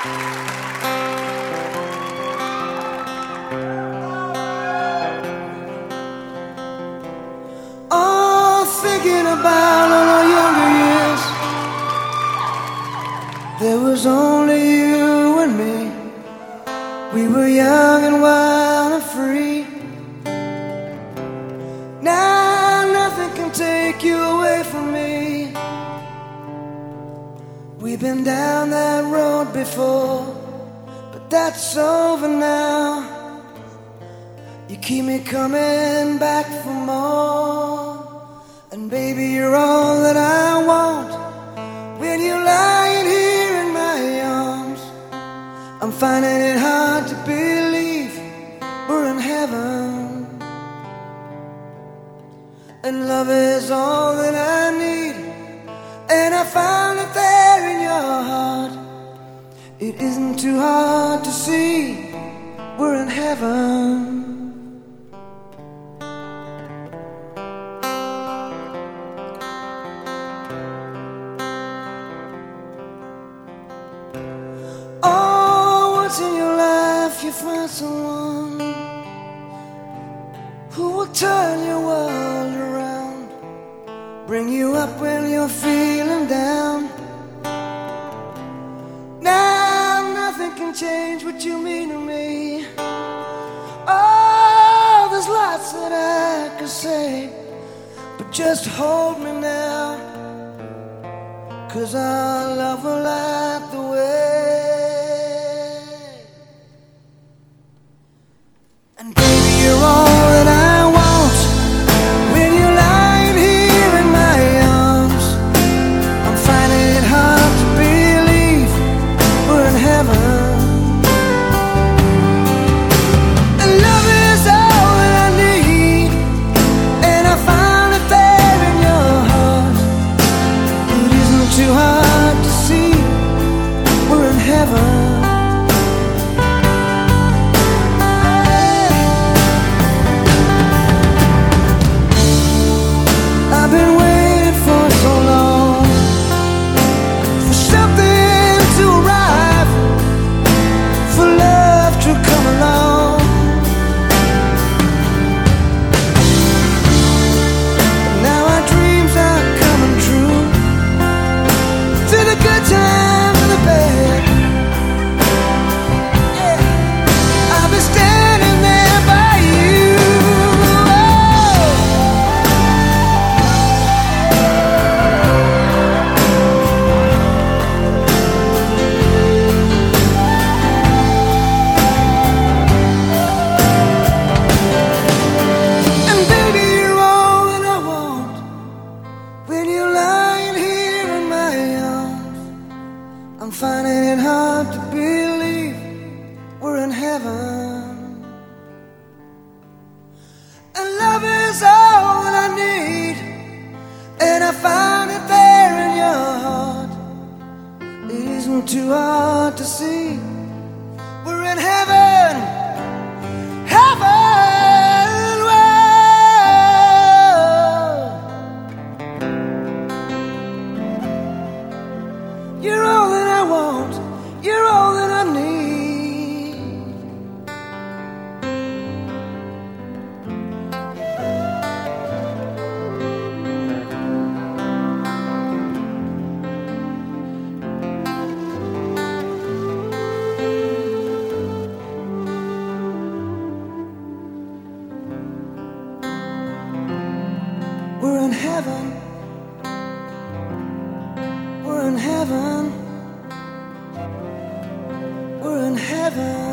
Oh, thinking about our younger years. There was only you and me. We were young and wild and free. Now nothing can take you away from We've been down that road before, but that's over now. You keep me coming back for more. And baby, you're all that I want. When you're lying here in my arms, I'm finding it hard to believe we're in heaven. And love is all that I need. And I found heart. It isn't too hard to see we're in heaven. Oh, once in your life you find someone who will turn your world around, bring you up when you're feeling down. Can change what you mean to me. Oh, there's lots that I could say, but just hold me now. Cause our love will light too hard to see. We're in heaven, We're in heaven. We're in heaven. We're in heaven.